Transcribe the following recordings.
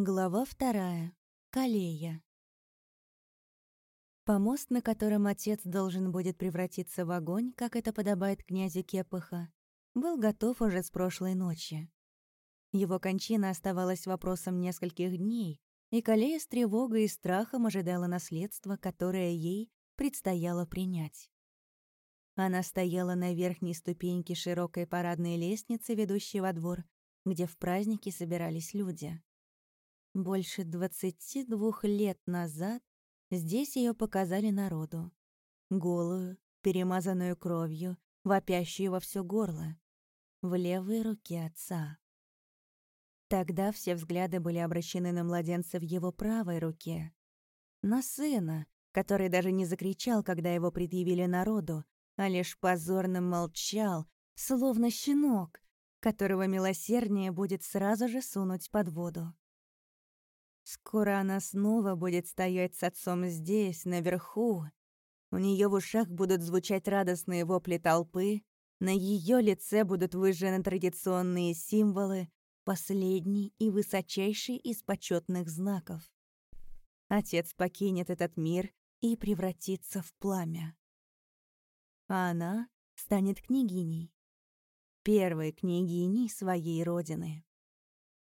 Глава вторая. Калея. Помост, на котором отец должен будет превратиться в огонь, как это подобает князю Кепаха, был готов уже с прошлой ночи. Его кончина оставалась вопросом нескольких дней, и Калея с тревогой и страхом ожидала наследства, которое ей предстояло принять. Она стояла на верхней ступеньке широкой парадной лестницы, ведущей во двор, где в праздники собирались люди. Больше двадцати двух лет назад здесь ее показали народу. Голую, перемазанную кровью, вопящую во все горло. В левой руке отца. Тогда все взгляды были обращены на младенца в его правой руке. На сына, который даже не закричал, когда его предъявили народу, а лишь позорно молчал, словно щенок, которого милосерднее будет сразу же сунуть под воду. Скоро она снова будет стоять с отцом здесь, наверху. У нее в ушах будут звучать радостные вопли толпы, на ее лице будут выжжены традиционные символы, последний и высочайший из почетных знаков. Отец покинет этот мир и превратится в пламя. А она станет княгиней. Первой княгиней своей родины.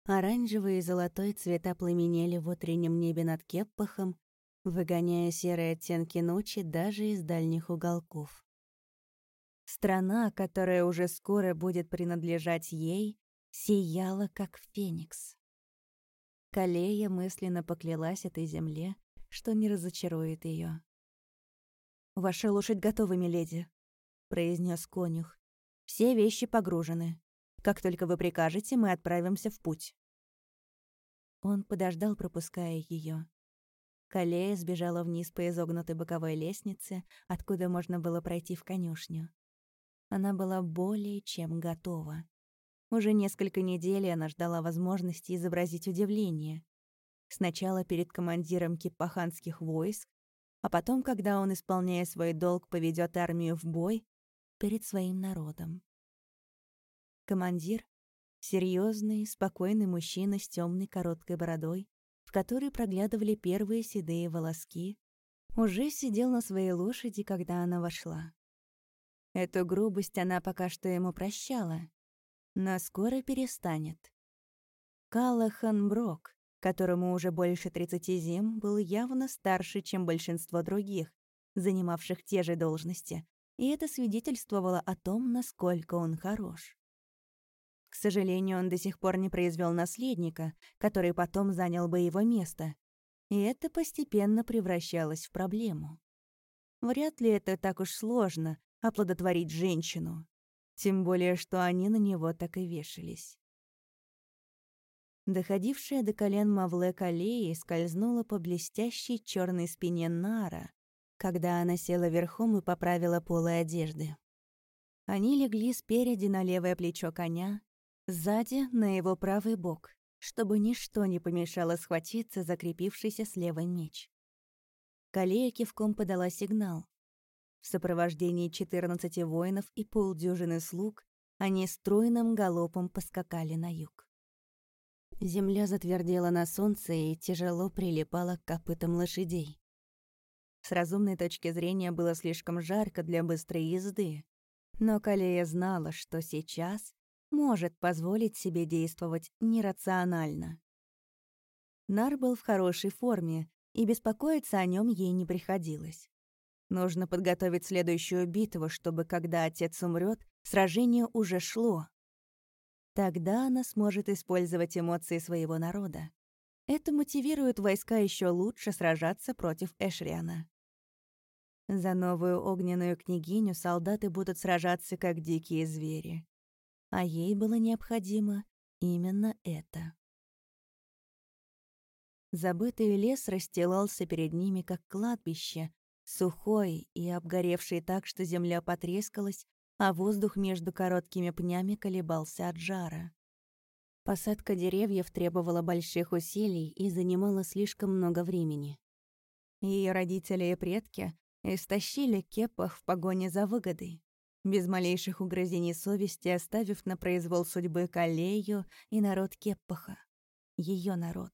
Оранжевый и золотой цвета пламенели в утреннем небе над Кеппахом, выгоняя серые оттенки ночи даже из дальних уголков. Страна, которая уже скоро будет принадлежать ей, сияла, как феникс. Калея мысленно поклялась этой земле, что не разочарует ее. «Ваша лошадь готова, миледи», — произнес конюх. «Все вещи погружены. Как только вы прикажете, мы отправимся в путь». Он подождал, пропуская ее. Калея сбежала вниз по изогнутой боковой лестнице, откуда можно было пройти в конюшню. Она была более чем готова. Уже несколько недель она ждала возможности изобразить удивление. Сначала перед командиром кипаханских войск, а потом, когда он, исполняя свой долг, поведет армию в бой, перед своим народом. Командир — серьезный, спокойный мужчина с темной короткой бородой, в которой проглядывали первые седые волоски, уже сидел на своей лошади, когда она вошла. Эту грубость она пока что ему прощала, но скоро перестанет. Калахан Брок, которому уже больше 30 зим, был явно старше, чем большинство других, занимавших те же должности, и это свидетельствовало о том, насколько он хорош. К сожалению, он до сих пор не произвел наследника, который потом занял бы его место. И это постепенно превращалось в проблему. Вряд ли это так уж сложно — оплодотворить женщину. Тем более, что они на него так и вешались. Доходившая до колен Мавле Калеи скользнула по блестящей черной спине Нара, когда она села верхом и поправила полы одежды. Они легли спереди на левое плечо коня, Сзади — на его правый бок, чтобы ничто не помешало схватиться закрепившийся слева меч. Калея кивком подала сигнал. В сопровождении 14 воинов и полдюжины слуг они стройным галопом поскакали на юг. Земля затвердела на солнце и тяжело прилипала к копытам лошадей. С разумной точки зрения было слишком жарко для быстрой езды, но Калея знала, что сейчас может позволить себе действовать нерационально. Нар был в хорошей форме, и беспокоиться о нем ей не приходилось. Нужно подготовить следующую битву, чтобы, когда отец умрет, сражение уже шло. Тогда она сможет использовать эмоции своего народа. Это мотивирует войска еще лучше сражаться против Эшриана. За новую огненную княгиню солдаты будут сражаться как дикие звери а ей было необходимо именно это. Забытый лес расстилался перед ними, как кладбище, сухой и обгоревший так, что земля потрескалась, а воздух между короткими пнями колебался от жара. Посадка деревьев требовала больших усилий и занимала слишком много времени. Ее родители и предки истощили кепах в погоне за выгодой без малейших угрызений совести оставив на произвол судьбы Калею и народ Кеппаха. Ее народ.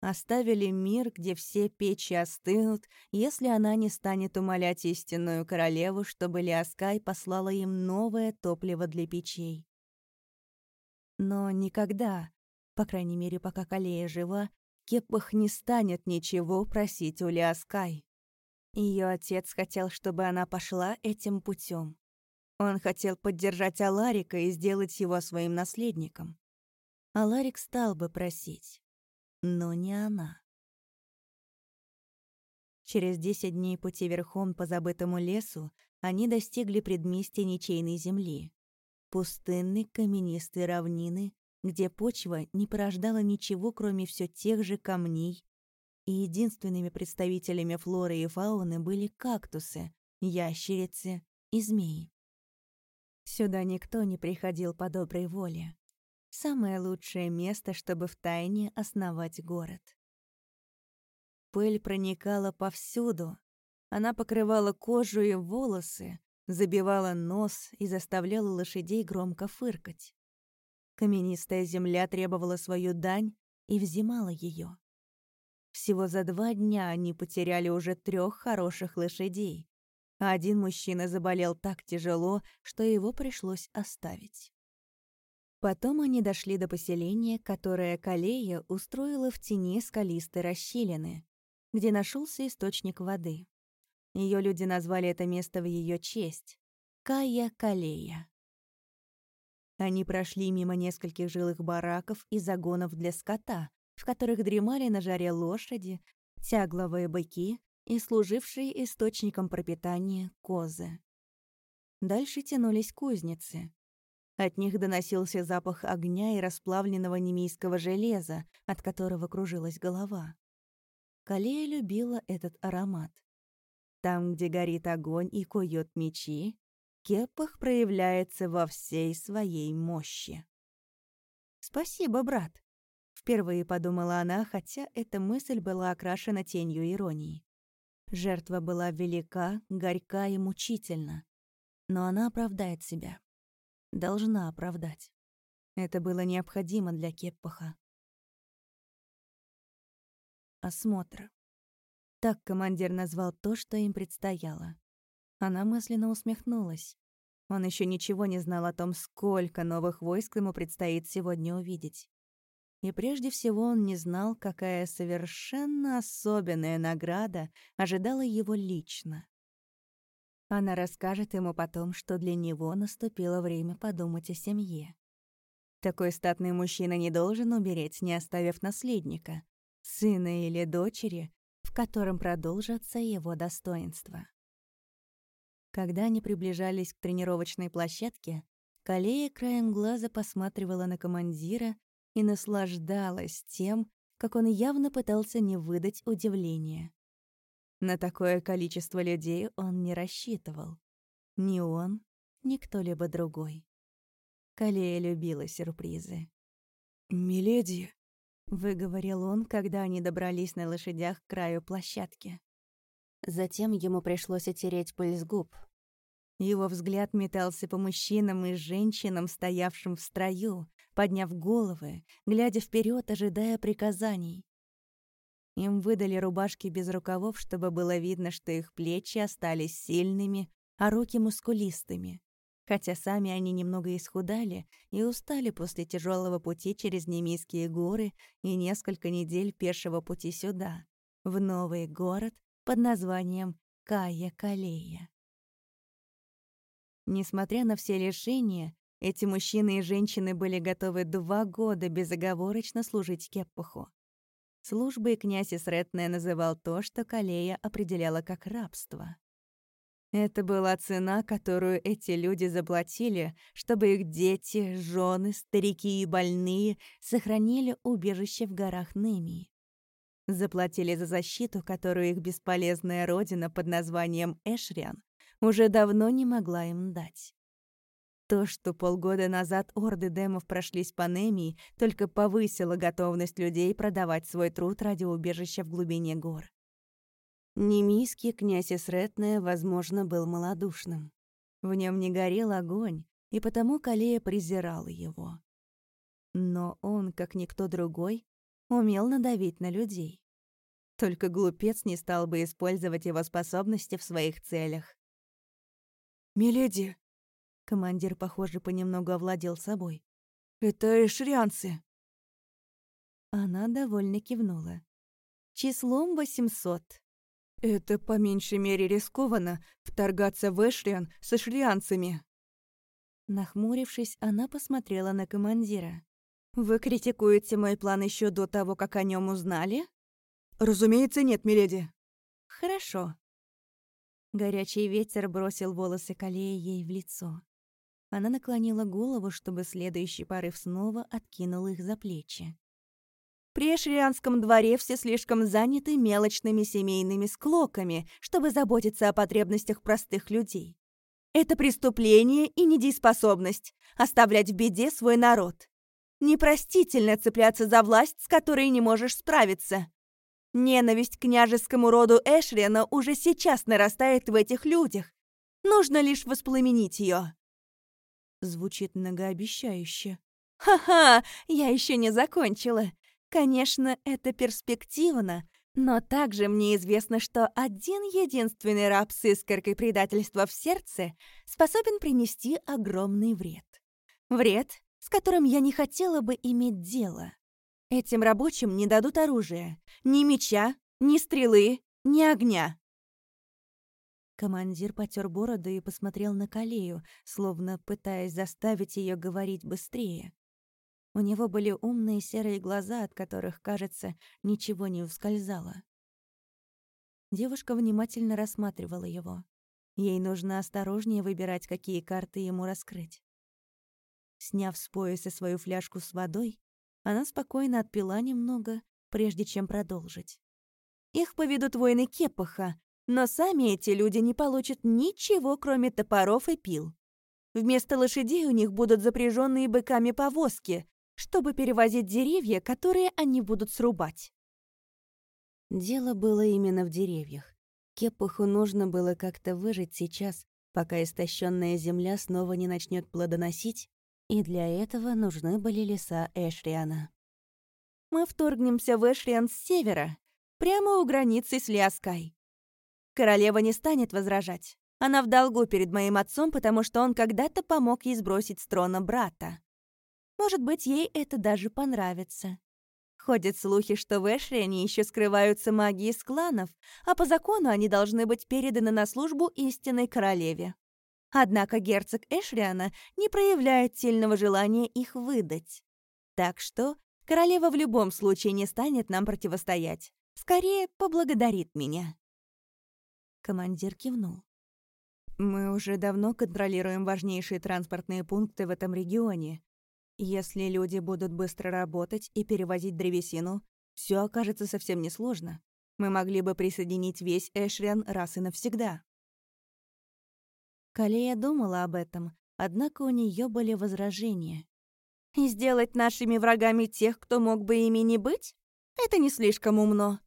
оставили мир, где все печи остынут, если она не станет умолять истинную королеву, чтобы Лиаскай послала им новое топливо для печей. Но никогда, по крайней мере, пока Калея жива, Кеппах не станет ничего просить у Лиаскай. Ее отец хотел, чтобы она пошла этим путем. Он хотел поддержать Аларика и сделать его своим наследником. Аларик стал бы просить, но не она. Через десять дней пути верхом по забытому лесу они достигли предместья ничейной земли. Пустынной каменистой равнины, где почва не порождала ничего, кроме все тех же камней, и единственными представителями флоры и фауны были кактусы, ящерицы и змеи. Сюда никто не приходил по доброй воле. Самое лучшее место, чтобы втайне основать город. Пыль проникала повсюду. Она покрывала кожу и волосы, забивала нос и заставляла лошадей громко фыркать. Каменистая земля требовала свою дань и взимала ее. Всего за два дня они потеряли уже трех хороших лошадей, один мужчина заболел так тяжело, что его пришлось оставить. Потом они дошли до поселения, которое Калея устроила в тени скалистой расщелины, где нашелся источник воды. Ее люди назвали это место в ее честь — Кая-Калея. Они прошли мимо нескольких жилых бараков и загонов для скота, в которых дремали на жаре лошади, тягловые быки и служившие источником пропитания козы. Дальше тянулись кузницы. От них доносился запах огня и расплавленного немийского железа, от которого кружилась голова. Калея любила этот аромат. Там, где горит огонь и куют мечи, кепах проявляется во всей своей мощи. «Спасибо, брат», — впервые подумала она, хотя эта мысль была окрашена тенью иронии. Жертва была велика, горька и мучительна. Но она оправдает себя. Должна оправдать. Это было необходимо для Кеппаха. Осмотр. Так командир назвал то, что им предстояло. Она мысленно усмехнулась. Он еще ничего не знал о том, сколько новых войск ему предстоит сегодня увидеть. И прежде всего он не знал, какая совершенно особенная награда ожидала его лично. Она расскажет ему потом, что для него наступило время подумать о семье. Такой статный мужчина не должен умереть, не оставив наследника, сына или дочери, в котором продолжатся его достоинства. Когда они приближались к тренировочной площадке, Калея краем глаза посматривала на командира и наслаждалась тем, как он явно пытался не выдать удивления. На такое количество людей он не рассчитывал. Ни он, ни кто-либо другой. Калея любила сюрпризы. «Миледи», — выговорил он, когда они добрались на лошадях к краю площадки. Затем ему пришлось отереть пыль с губ. Его взгляд метался по мужчинам и женщинам, стоявшим в строю, подняв головы, глядя вперед, ожидая приказаний. Им выдали рубашки без рукавов, чтобы было видно, что их плечи остались сильными, а руки мускулистыми. Хотя сами они немного исхудали и устали после тяжелого пути через немийские горы и несколько недель пешего пути сюда, в новый город под названием Кая-Калея. Несмотря на все лишения, эти мужчины и женщины были готовы два года безоговорочно служить Кеппуху. Службой князь Исретная называл то, что Калея определяла как рабство. Это была цена, которую эти люди заплатили, чтобы их дети, жены, старики и больные сохранили убежище в горах Немии. Заплатили за защиту, которую их бесполезная родина под названием Эшриан уже давно не могла им дать. То, что полгода назад орды демов прошлись по Немии, только повысило готовность людей продавать свой труд ради убежища в глубине гор. Немийский князь Исретная, возможно, был малодушным. В нем не горел огонь, и потому Калея презирала его. Но он, как никто другой, умел надавить на людей. Только глупец не стал бы использовать его способности в своих целях. «Миледи!» Командир, похоже, понемногу овладел собой. «Это эшрианцы!» Она довольно кивнула. «Числом восемьсот». «Это по меньшей мере рискованно вторгаться в Эшриан с эшрианцами». Нахмурившись, она посмотрела на командира. «Вы критикуете мой план еще до того, как о нем узнали?» «Разумеется, нет, миледи». «Хорошо». Горячий ветер бросил волосы Калея ей в лицо. Она наклонила голову, чтобы следующий порыв снова откинул их за плечи. При Эшрианском дворе все слишком заняты мелочными семейными склоками, чтобы заботиться о потребностях простых людей. Это преступление и недееспособность — оставлять в беде свой народ. Непростительно цепляться за власть, с которой не можешь справиться. Ненависть к княжескому роду Эшриана уже сейчас нарастает в этих людях. Нужно лишь воспламенить ее. Звучит многообещающе. Ха-ха, я еще не закончила. Конечно, это перспективно, но также мне известно, что один единственный раб с искоркой предательства в сердце способен принести огромный вред. Вред, с которым я не хотела бы иметь дело. Этим рабочим не дадут оружия, ни меча, ни стрелы, ни огня. Командир потер бороду и посмотрел на Калею, словно пытаясь заставить ее говорить быстрее. У него были умные серые глаза, от которых, кажется, ничего не ускользало. Девушка внимательно рассматривала его. Ей нужно осторожнее выбирать, какие карты ему раскрыть. Сняв с пояса свою фляжку с водой, она спокойно отпила немного, прежде чем продолжить. Их поведут воины Кепаха, но сами эти люди не получат ничего, кроме топоров и пил. Вместо лошадей у них будут запряженные быками повозки, чтобы перевозить деревья, которые они будут срубать. Дело было именно в деревьях. Кепуху нужно было как-то выжить сейчас, пока истощенная земля снова не начнет плодоносить, и для этого нужны были леса Эшриана. Мы вторгнемся в Эшриан с севера, прямо у границы с Лиаскай. Королева не станет возражать. Она в долгу перед моим отцом, потому что он когда-то помог ей сбросить с трона брата. Может быть, ей это даже понравится. Ходят слухи, что в Эшриане еще скрываются маги из кланов, а по закону они должны быть переданы на службу истинной королеве. Однако герцог Эшриана не проявляет сильного желания их выдать. Так что королева в любом случае не станет нам противостоять. Скорее, поблагодарит меня. Командир кивнул. Мы уже давно контролируем важнейшие транспортные пункты в этом регионе, если люди будут быстро работать и перевозить древесину, все окажется совсем несложно. Мы могли бы присоединить весь Эшриан раз и навсегда. Калея думала об этом, однако у нее были возражения. «И сделать нашими врагами тех, кто мог бы ими не быть? Это не слишком умно.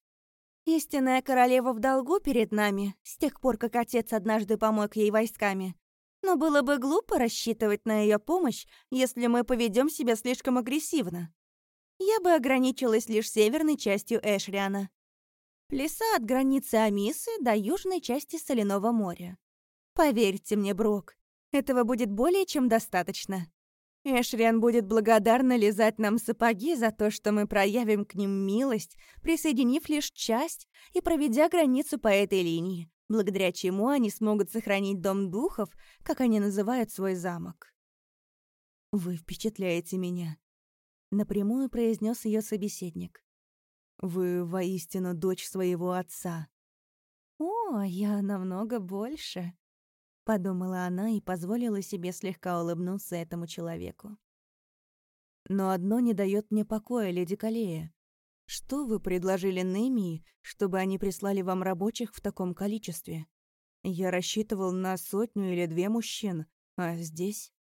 Истинная королева в долгу перед нами, с тех пор, как отец однажды помог ей войсками. Но было бы глупо рассчитывать на ее помощь, если мы поведем себя слишком агрессивно. Я бы ограничилась лишь северной частью Эшриана. Леса от границы Амисы до южной части Соляного моря. Поверьте мне, Брок, этого будет более чем достаточно. Эшриан будет благодарно лизать нам сапоги за то, что мы проявим к ним милость, присоединив лишь часть и проведя границу по этой линии, благодаря чему они смогут сохранить дом духов, как они называют свой замок. «Вы впечатляете меня», — напрямую произнес ее собеседник. «Вы воистину дочь своего отца». «О, я намного больше», — подумала она и позволила себе слегка улыбнуться этому человеку. «Но одно не дает мне покоя, леди Калея. Что вы предложили Немии, чтобы они прислали вам рабочих в таком количестве? Я рассчитывал на сотню или две мужчин, а здесь...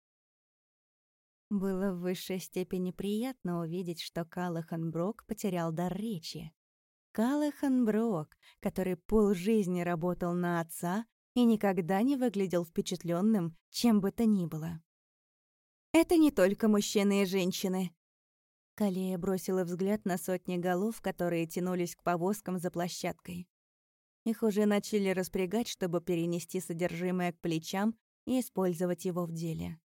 Было в высшей степени приятно увидеть, что Калахан Брок потерял дар речи. Калахан Брок, который полжизни работал на отца и никогда не выглядел впечатленным, чем бы то ни было. Это не только мужчины и женщины. Калея бросила взгляд на сотни голов, которые тянулись к повозкам за площадкой. Их уже начали распрягать, чтобы перенести содержимое к плечам и использовать его в деле.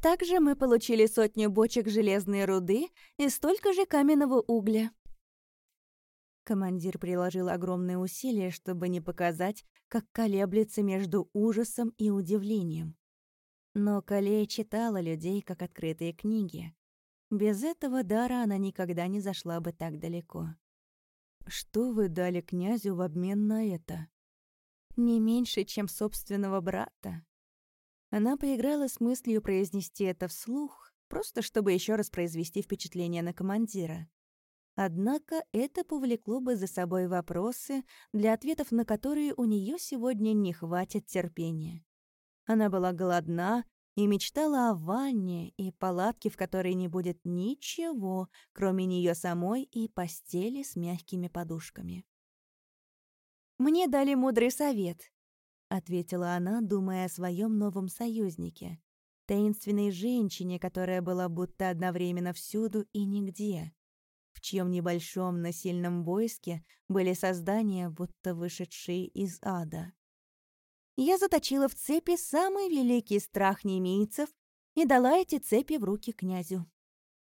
Также мы получили сотню бочек железной руды и столько же каменного угля. Командир приложил огромные усилия, чтобы не показать, как колеблется между ужасом и удивлением. Но Калея читала людей, как открытые книги. Без этого дара она никогда не зашла бы так далеко. «Что вы дали князю в обмен на это?» «Не меньше, чем собственного брата». Она поиграла с мыслью произнести это вслух, просто чтобы еще раз произвести впечатление на командира. Однако это повлекло бы за собой вопросы, для ответов на которые у нее сегодня не хватит терпения. Она была голодна и мечтала о ванне и палатке, в которой не будет ничего, кроме нее самой и постели с мягкими подушками. «Мне дали мудрый совет», — ответила она, думая о своем новом союзнике, таинственной женщине, которая была будто одновременно всюду и нигде, в чьем небольшом, но сильном войске были создания, будто вышедшие из ада я заточила в цепи самый великий страх немийцев и дала эти цепи в руки князю.